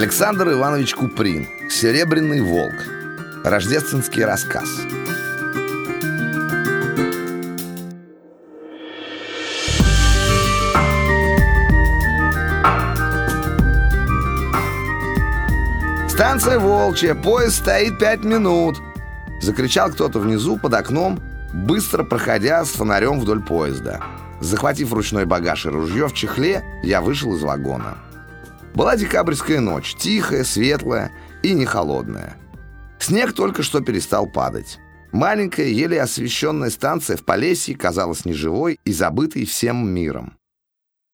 Александр Иванович Куприн «Серебряный волк» Рождественский рассказ «Станция Волчья, поезд стоит пять минут!» Закричал кто-то внизу под окном, быстро проходя с фонарем вдоль поезда. Захватив ручной багаж и ружье в чехле, я вышел из вагона. Была декабрьская ночь, тихая, светлая и не холодная. Снег только что перестал падать. Маленькая, еле освещенная станция в Полесье казалась неживой и забытой всем миром.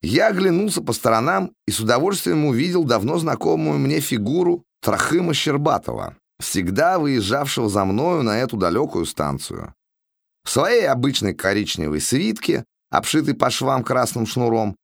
Я оглянулся по сторонам и с удовольствием увидел давно знакомую мне фигуру Трохима Щербатова, всегда выезжавшего за мною на эту далекую станцию. В своей обычной коричневой свитке, обшитой по швам красным шнуром,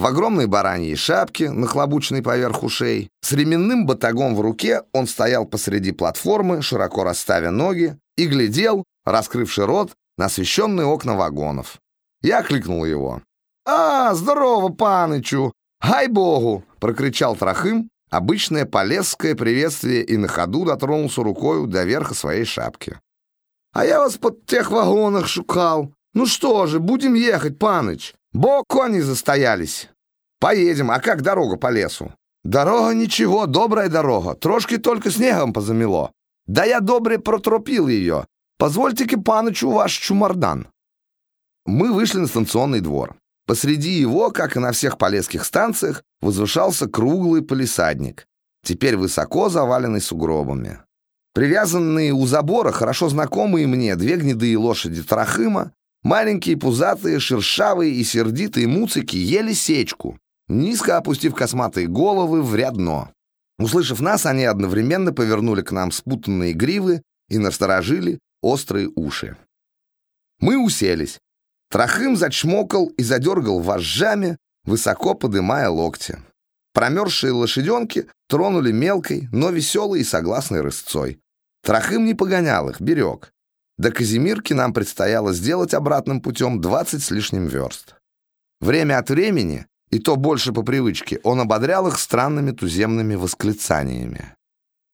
в огромной бараньей шапке, нахлобученной поверх ушей, с ременным батагом в руке он стоял посреди платформы, широко расставя ноги, и глядел, раскрывший рот, на освещенные окна вагонов. Я кликнул его. «А, здорово, панычу! Гай богу!» — прокричал Трохым, Обычное полесское приветствие и на ходу дотронулся рукою до верха своей шапки. «А я вас под тех вагонах шукал. Ну что же, будем ехать, паныч. Бо кони застоялись. Поедем, а как дорога по лесу?» «Дорога ничего, добрая дорога. Трошки только снегом позамело. Да я добре протропил ее. Позвольте-ка панычу ваш чумардан». Мы вышли на станционный двор. Посреди его, как и на всех полесских станциях, возвышался круглый полисадник, теперь высоко заваленный сугробами. Привязанные у забора, хорошо знакомые мне, две гнедые лошади Трахыма, маленькие, пузатые, шершавые и сердитые муцики ели сечку, низко опустив косматые головы в ряд. Услышав нас, они одновременно повернули к нам спутанные гривы и насторожили острые уши. Мы уселись. Трохым зачмокал и задергал вожжами, высоко подымая локти. Промерзшие лошаденки тронули мелкой, но веселой и согласной рысцой. Трохым не погонял их, берег. До Казимирки нам предстояло сделать обратным путем двадцать с лишним верст. Время от времени, и то больше по привычке, он ободрял их странными туземными восклицаниями.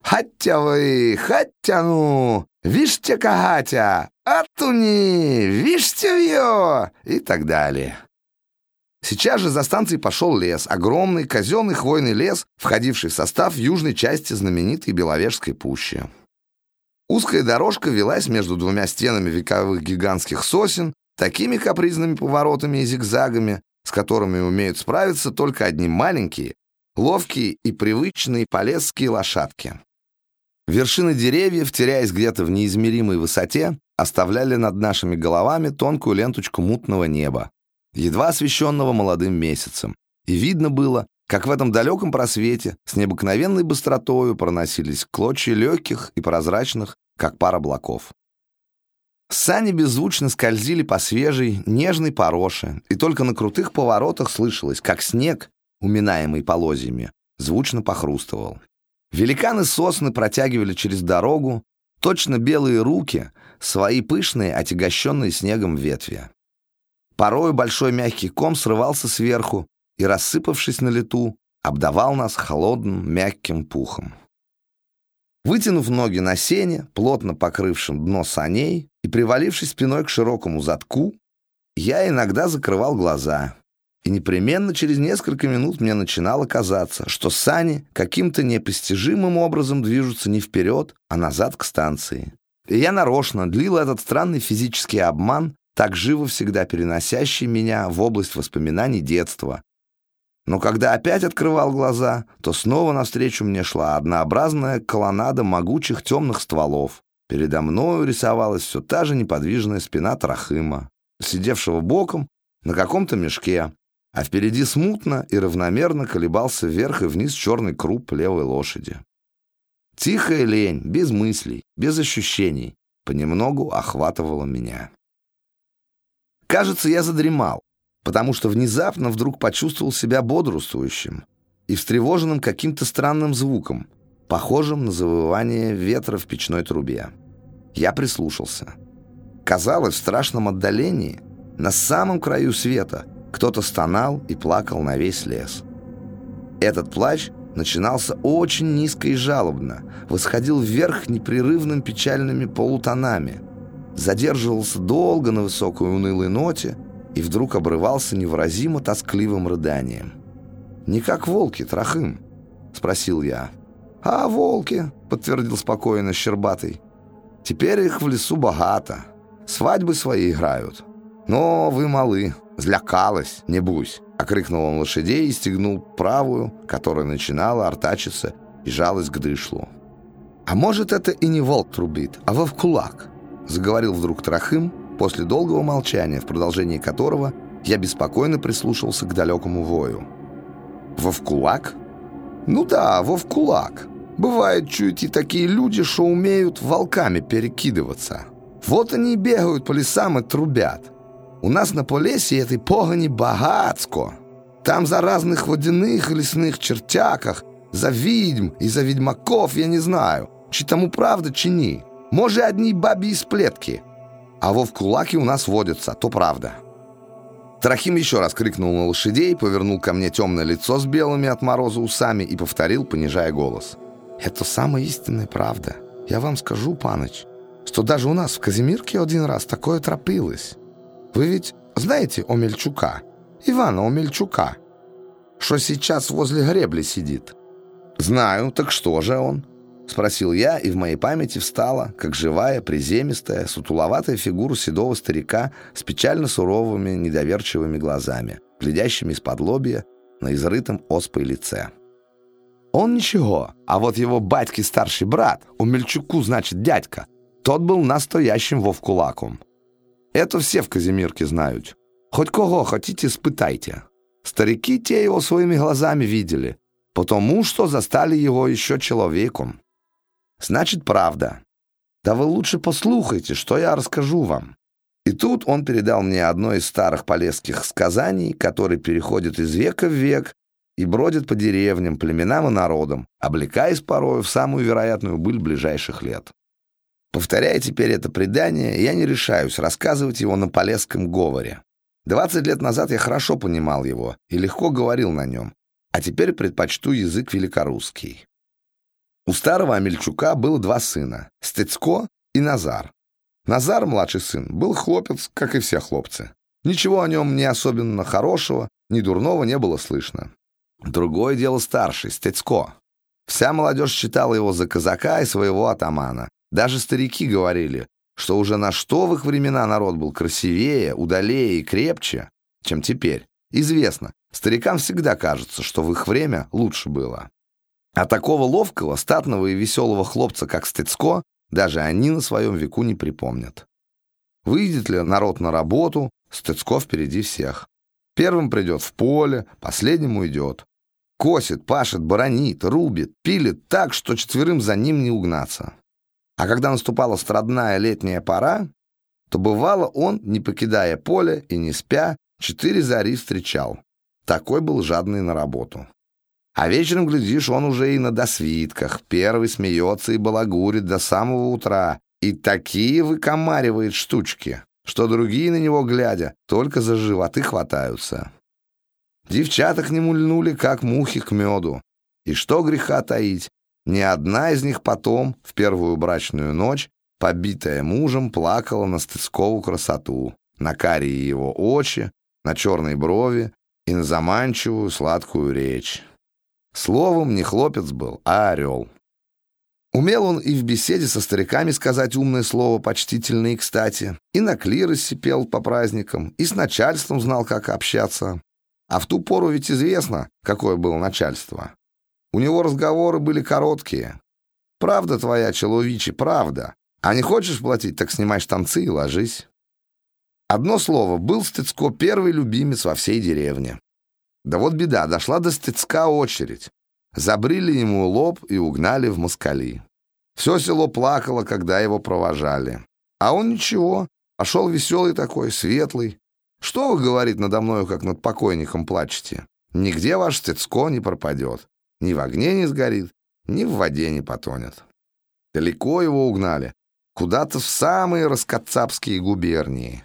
«Хаття вы, хаття ну, вишьте кагатя, атуни, вишьте вьё!» и так далее. Сейчас же за станцией пошел лес, огромный казенный хвойный лес, входивший в состав южной части знаменитой Беловежской пущи. Узкая дорожка велась между двумя стенами вековых гигантских сосен, такими капризными поворотами и зигзагами, с которыми умеют справиться только одни маленькие, ловкие и привычные полесские лошадки. Вершины деревьев, теряясь где-то в неизмеримой высоте, оставляли над нашими головами тонкую ленточку мутного неба, едва освещенного молодым месяцем. И видно было, как в этом далеком просвете с необыкновенной быстротою проносились клочья легких и прозрачных, как пар облаков. Сани беззвучно скользили по свежей, нежной пороше, и только на крутых поворотах слышалось, как снег, уминаемый полозьями, звучно похрустывал. Великаны сосны протягивали через дорогу точно белые руки, свои пышные, отягощенные снегом ветви. Порою большой мягкий ком срывался сверху и, рассыпавшись на лету, обдавал нас холодным мягким пухом. Вытянув ноги на сене, плотно покрывшим дно саней и привалившись спиной к широкому задку, я иногда закрывал глаза и непременно через несколько минут мне начинало казаться, что сани каким-то непостижимым образом движутся не вперед, а назад к станции. И я нарочно длил этот странный физический обман, так живо всегда переносящий меня в область воспоминаний детства. Но когда опять открывал глаза, то снова навстречу мне шла однообразная колоннада могучих темных стволов. Передо мною рисовалась все та же неподвижная спина Трахыма, сидевшего боком на каком-то мешке, а впереди смутно и равномерно колебался вверх и вниз черный круп левой лошади. Тихая лень, без мыслей, без ощущений, понемногу охватывала меня. Кажется, я задремал, потому что внезапно вдруг почувствовал себя бодрствующим и встревоженным каким-то странным звуком, похожим на завывание ветра в печной трубе. Я прислушался. Казалось, в страшном отдалении, на самом краю света — кто-то стонал и плакал на весь лес. Этот плач начинался очень низко и жалобно, восходил вверх непрерывным печальными полутонами, задерживался долго на высокой унылой ноте и вдруг обрывался невыразимо тоскливым рыданием. «Не как волки, Трохым?» — спросил я. «А волки», — подтвердил спокойно Щербатый. «Теперь их в лесу богато. Свадьбы свои играют. Но вы малы, злякалась, не бусь». Окрикнул он лошадей и стегнул правую, которая начинала артачиться и жалась к дышлу. «А может, это и не волк трубит, а вовкулак?» Заговорил вдруг Трохым после долгого молчания, в продолжении которого я беспокойно прислушался к далекому вою. «Вовкулак?» «Ну да, вовкулак. Бывает, чуть и такие люди, что умеют волками перекидываться. Вот они и бегают по лесам и трубят. У нас на Полесье этой погони багацько. Там за разных водяных и лесных чертяках, за відьм и за ведьмаков я не знаю, чи тому правда, чи ні. Може, одни бабьи сплетки. А вовкулаки у нас водятся, то правда. Трохим еще раз крикнул на лошадей, повернул ко мне темное лицо с белыми от мороза усами и повторил, понижая голос. «Это самая истинная правда. Я вам скажу, паныч, что даже у нас в Казимирке один раз такое тропилось. Вы ведь знаете Омельчука? Ивана Омельчука, что сейчас возле гребли сидит?» «Знаю, так что же он?» Спросил я, и в моей памяти встала, как живая, приземистая, сутуловатая фигура седого старика с печально суровыми, недоверчивыми глазами, глядящими из-под лобья на изрытом оспой лице. Он ничего, а вот его батьки старший брат, у Мельчуку значит дядька, тот был настоящим вовкулаком. Это все в Казимирке знают. Хоть кого хотите, спытайте. Старики те его своими глазами видели, потому что застали его еще человеком. Значит, правда. Да вы лучше послухайте, что я расскажу вам. И тут он передал мне одно из старых полесских сказаний, которые переходят из века в век и бродят по деревням, племенам и народам, облекаясь порою в самую вероятную быль ближайших лет. Повторяя теперь это предание, я не решаюсь рассказывать его на полесском говоре. Двадцать лет назад я хорошо понимал его и легко говорил на нем, а теперь предпочту язык великорусский. У старого Амельчука было два сына — Стецко и Назар. Назар, младший сын, был хлопец, как и все хлопцы. Ничего о нем ни особенно хорошего, ни дурного не было слышно. Другое дело старший, Стецко. Вся молодежь считала его за казака и своего атамана. Даже старики говорили, что уже на что в их времена народ был красивее, удалее и крепче, чем теперь. Известно, старикам всегда кажется, что в их время лучше было. А такого ловкого, статного и веселого хлопца, как Стецко, даже они на своем веку не припомнят. Выйдет ли народ на работу, Стецко впереди всех. Первым придет в поле, последним уйдет. Косит, пашет, баронит, рубит, пилит так, что четверым за ним не угнаться. А когда наступала страдная летняя пора, то бывало он, не покидая поле и не спя, четыре зари встречал. Такой был жадный на работу. А вечером, глядишь, он уже и на досвитках. Первый смеется и балагурит до самого утра. И такие выкомаривает штучки, что другие на него, глядя, только за животы хватаются. Девчата к нему льнули, как мухи к меду. И что греха таить, ни одна из них потом, в первую брачную ночь, побитая мужем, плакала на Стыцкову красоту, на карие его очи, на черные брови и на заманчивую сладкую речь. Словом, не хлопец был, а орел. Умел он и в беседе со стариками сказать умное слово почтительно кстати, и на клиросе пел по праздникам, и с начальством знал, как общаться. А в ту пору ведь известно, какое было начальство. У него разговоры были короткие. «Правда твоя, человичи, правда. А не хочешь платить, так снимай штанцы и ложись». Одно слово, был Стыцко первый любимец во всей деревне. Да вот беда, дошла до Стыцка очередь. Забрили ему лоб и угнали в москали. Все село плакало, когда его провожали. А он ничего, пошел веселый такой, светлый. Что вы, говорит, надо мною, как над покойником плачете? Нигде ваш Стыцко не пропадет. Ни в огне не сгорит, ни в воде не потонет. Далеко его угнали, куда-то в самые раскацапские губернии.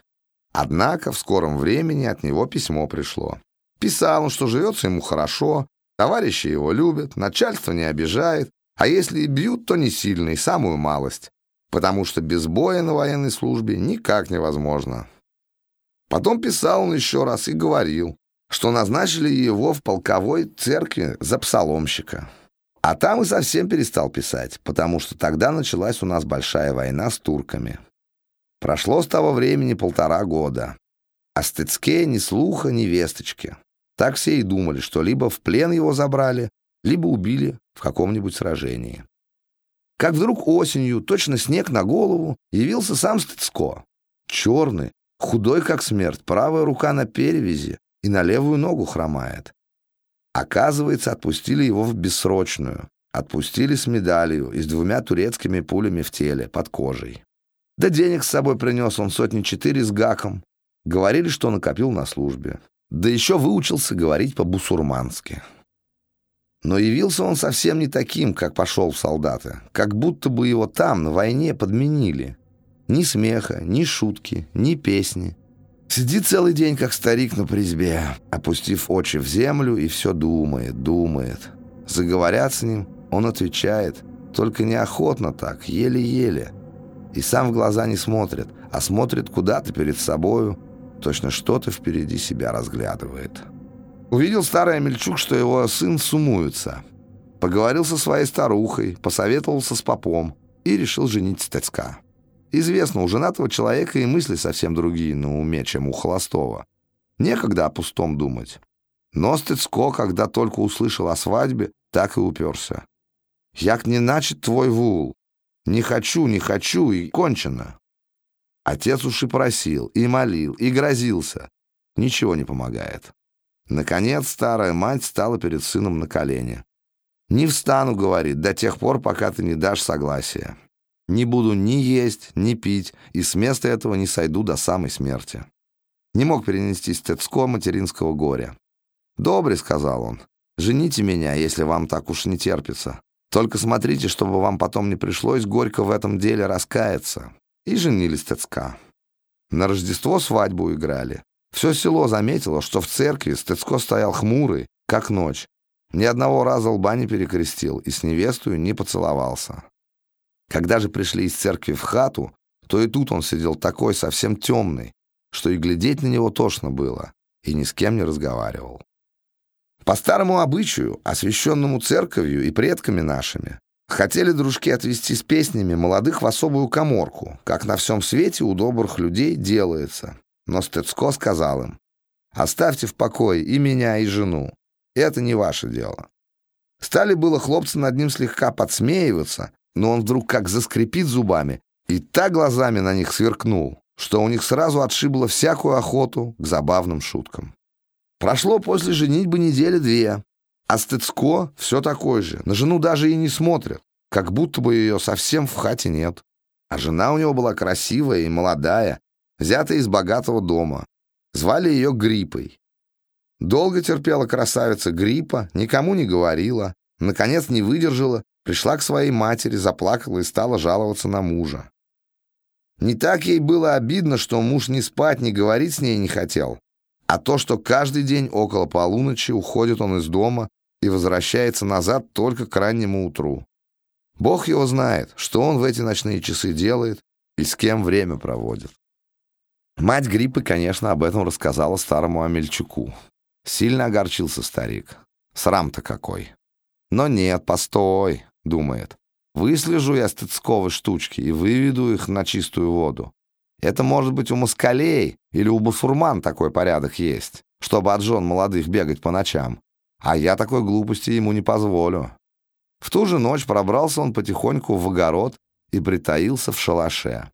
Однако в скором времени от него письмо пришло. Писал он, что живется ему хорошо, Товарищи его любят, начальство не обижает, а если и бьют, то не сильно и самую малость, потому что без боя на военной службе никак невозможно. Потом писал он еще раз и говорил, что назначили его в полковой церкви за псаломщика. А там и совсем перестал писать, потому что тогда началась у нас большая война с турками. Прошло с того времени полтора года. А Стыцке ни слуха, ни весточки. Так все и думали, что либо в плен его забрали, либо убили в каком-нибудь сражении. Как вдруг осенью, точно снег на голову, явился сам Стыцко. Черный, худой как смерть, правая рука на перевязи и на левую ногу хромает. Оказывается, отпустили его в бессрочную. Отпустили с медалью и с двумя турецкими пулями в теле, под кожей. Да денег с собой принес он сотни четыре с гаком. Говорили, что накопил на службе. Да еще выучился говорить по-бусурмански. Но явился он совсем не таким, как пошел в солдаты. Как будто бы его там, на войне, подменили. Ни смеха, ни шутки, ни песни. Сидит целый день, как старик на призбе, опустив очи в землю и все думает, думает. Заговорят с ним, он отвечает, только неохотно так, еле-еле. И сам в глаза не смотрит, а смотрит куда-то перед собою, точно что-то впереди себя разглядывает. Увидел старый Амельчук, что его сын сумуется. Поговорил со своей старухой, посоветовался с попом и решил женить Стецка. Известно, у женатого человека и мысли совсем другие на уме, чем у холостого. Некогда о пустом думать. Но Стецко, когда только услышал о свадьбе, так и уперся. «Як не начат твой вул? Не хочу, не хочу, и кончено». Отец уж и просил, и молил, и грозился. Ничего не помогает. Наконец старая мать стала перед сыном на колени. «Не встану, — говорит, — до тех пор, пока ты не дашь согласия. Не буду ни есть, ни пить, и с места этого не сойду до самой смерти». Не мог перенести стецко материнского горя. «Добре, — сказал он, — жените меня, если вам так уж не терпится. Только смотрите, чтобы вам потом не пришлось горько в этом деле раскаяться». И женились Стецка. На Рождество свадьбу играли. Все село заметило, что в церкви Стецко стоял хмурый, как ночь. Ни одного раза лба не перекрестил и с невестою не поцеловался. Когда же пришли из церкви в хату, то и тут он сидел такой совсем темный, что и глядеть на него тошно было, и ни с кем не разговаривал. По старому обычаю, освященному церковью и предками нашими, хотели дружки отвести с песнями молодых в особую коморку, как на всем свете у добрых людей делается, но Стецко сказал им, «Оставьте в покое и меня, и жену. Это не ваше дело». Стали было хлопцы над ним слегка подсмеиваться, но он вдруг как заскрипит зубами и так глазами на них сверкнул, что у них сразу отшибло всякую охоту к забавным шуткам. Прошло после женитьбы недели две, а Стецко все такой же, на жену даже и не смотрит, как будто бы ее совсем в хате нет. А жена у него была красивая и молодая, взятая из богатого дома. Звали ее Гриппой. Долго терпела красавица Гриппа, никому не говорила, наконец не выдержала, пришла к своей матери, заплакала и стала жаловаться на мужа. Не так ей было обидно, что муж ни спать, ни говорить с ней не хотел, а то, что каждый день около полуночи уходит он из дома и возвращается назад только к раннему утру. Бог его знает, что он в эти ночные часы делает и с кем время проводит. Мать Гриппы, конечно, об этом рассказала старому Амельчуку. Сильно огорчился старик. Срам-то какой. Но нет, постой, думает. Выслежу я стыцковые штучки и выведу их на чистую воду. Это может быть у москалей или у бусурман такой порядок есть, чтобы от жен молодых бегать по ночам. А я такой глупости ему не позволю. В ту же ночь пробрался он потихоньку в огород и притаился в шалаше.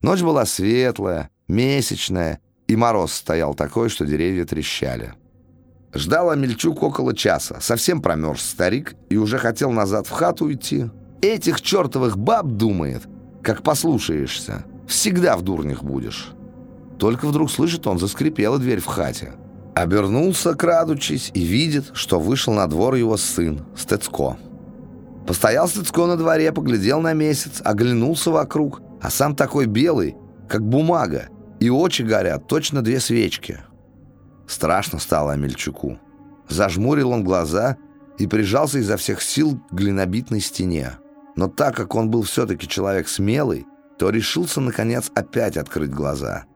Ночь была светлая, месячная, и мороз стоял такой, что деревья трещали. Ждал Амельчук около часа. Совсем промерз старик и уже хотел назад в хату идти. Этих чертовых баб, думает, как послушаешься, всегда в дурнях будешь. Только вдруг слышит он, заскрипела дверь в хате. Обернулся, крадучись, и видит, что вышел на двор его сын, Стецко. Постоял Стецко на дворе, поглядел на месяц, оглянулся вокруг, а сам такой белый, как бумага, и очи горят, точно две свечки. Страшно стало Амельчуку. Зажмурил он глаза и прижался изо всех сил к глинобитной стене. Но так как он был все-таки человек смелый, то решился, наконец, опять открыть глаза.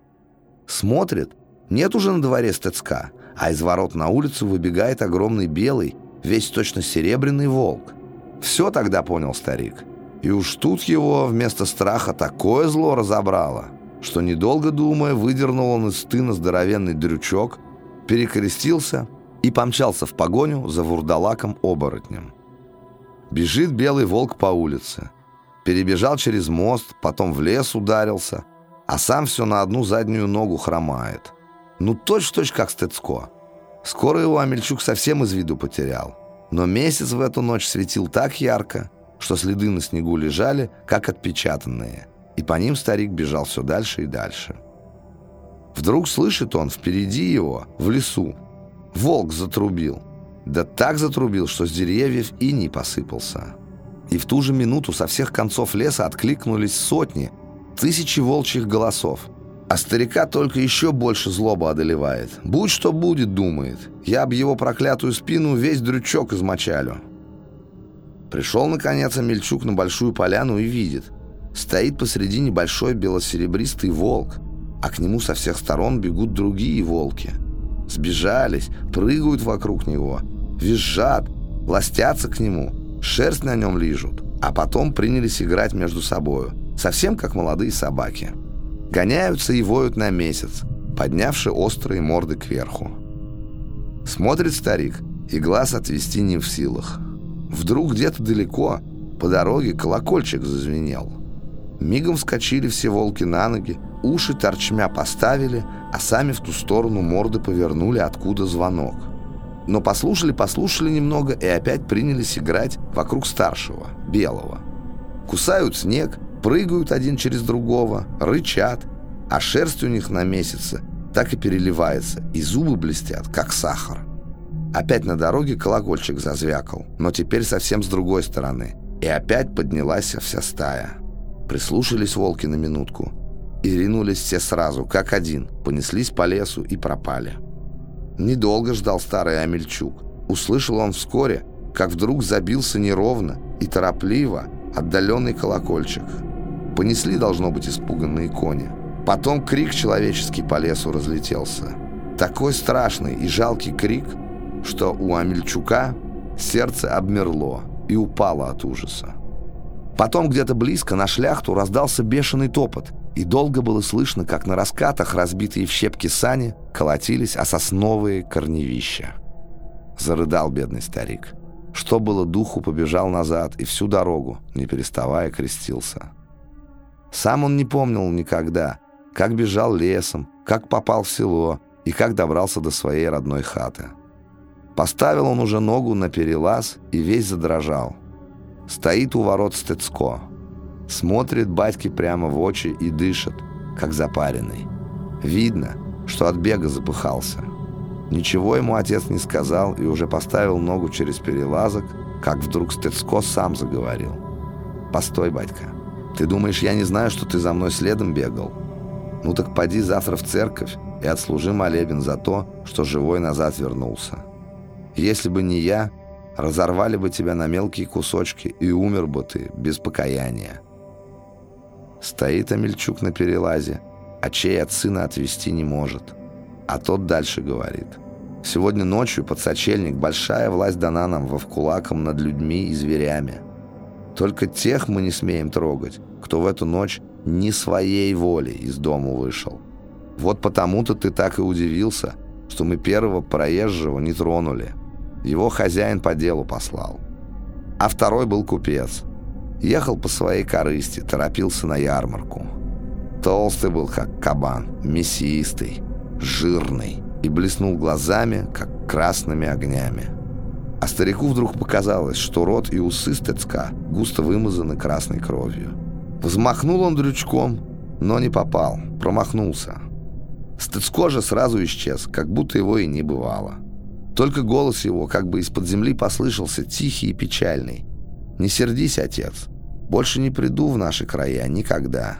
Смотрит, нет уже на дворе стецка, а из ворот на улицу выбегает огромный белый, весь точно серебряный волк. Все тогда понял старик. И уж тут его вместо страха такое зло разобрало, что, недолго думая, выдернул он из стына здоровенный дрючок, перекрестился и помчался в погоню за вурдалаком-оборотнем. Бежит белый волк по улице. Перебежал через мост, потом в лес ударился, а сам все на одну заднюю ногу хромает. Ну, точь-точь как Стецко. Скоро его Амельчук совсем из виду потерял. Но месяц в эту ночь светил так ярко, что следы на снегу лежали, как отпечатанные, и по ним старик бежал все дальше и дальше. Вдруг слышит он впереди его, в лесу, волк затрубил. Да так затрубил, что с деревьев и не посыпался. И в ту же минуту со всех концов леса откликнулись сотни, тысячи волчьих голосов. А старика только еще больше злоба одолевает. Будь что будет, думает. Я об его проклятую спину весь дрючок измочалю. Пришел, наконец, Амельчук на большую поляну и видит. Стоит посреди небольшой белосеребристый волк, а к нему со всех сторон бегут другие волки. Сбежались, прыгают вокруг него, визжат, ластятся к нему, шерсть на нем лижут, а потом принялись играть между собою, совсем как молодые собаки. Гоняются и воют на месяц, поднявши острые морды кверху. Смотрит старик, и глаз отвести не в силах. Вдруг где-то далеко, по дороге, колокольчик зазвенел. Мигом вскочили все волки на ноги, уши торчмя поставили, а сами в ту сторону морды повернули, откуда звонок. Но послушали-послушали немного и опять принялись играть вокруг старшего, белого. Кусают снег, прыгают один через другого, рычат, а шерсть у них на месяце так и переливается, и зубы блестят, как сахар. Опять на дороге колокольчик зазвякал, но теперь совсем с другой стороны. И опять поднялась вся стая. Прислушались волки на минутку и ринулись все сразу, как один, понеслись по лесу и пропали. Недолго ждал старый Амельчук. Услышал он вскоре, как вдруг забился неровно и торопливо отдаленный колокольчик. Понесли, должно быть, испуганные кони. Потом крик человеческий по лесу разлетелся. Такой страшный и жалкий крик – что у Амельчука сердце обмерло и упало от ужаса. Потом где-то близко на шляхту раздался бешеный топот, и долго было слышно, как на раскатах разбитые в щепки сани колотились о сосновые корневища. Зарыдал бедный старик. Что было духу, побежал назад и всю дорогу, не переставая, крестился. Сам он не помнил никогда, как бежал лесом, как попал в село и как добрался до своей родной хаты. Поставил он уже ногу на перелаз и весь задрожал. Стоит у ворот Стецко. Смотрит батьки прямо в очи и дышит, как запаренный. Видно, что от бега запыхался. Ничего ему отец не сказал и уже поставил ногу через перелазок, как вдруг Стецко сам заговорил. «Постой, батька, ты думаешь, я не знаю, что ты за мной следом бегал? Ну так поди завтра в церковь и отслужи молебен за то, что живой назад вернулся». Если бы не я, разорвали бы тебя на мелкие кусочки, и умер бы ты без покаяния. Стоит Амельчук на перелазе, а чей от сына отвести не может. А тот дальше говорит. Сегодня ночью под сочельник большая власть дана нам вовкулаком над людьми и зверями. Только тех мы не смеем трогать, кто в эту ночь не своей волей из дома вышел. Вот потому-то ты так и удивился, что мы первого проезжего не тронули. Его хозяин по делу послал. А второй был купец. Ехал по своей корысти, торопился на ярмарку. Толстый был, как кабан, мясистый, жирный и блеснул глазами, как красными огнями. Старику вдруг показалось, что рот и усы стецка густо вымазаны красной кровью. Взмахнул он дрючком, но не попал, промахнулся. Стецко же сразу исчез, как будто его и не бывало. Только голос его как бы из-под земли послышался, тихий и печальный. «Не сердись, отец. Больше не приду в наши края никогда.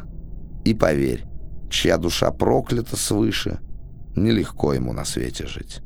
И поверь, чья душа проклята свыше, нелегко ему на свете жить».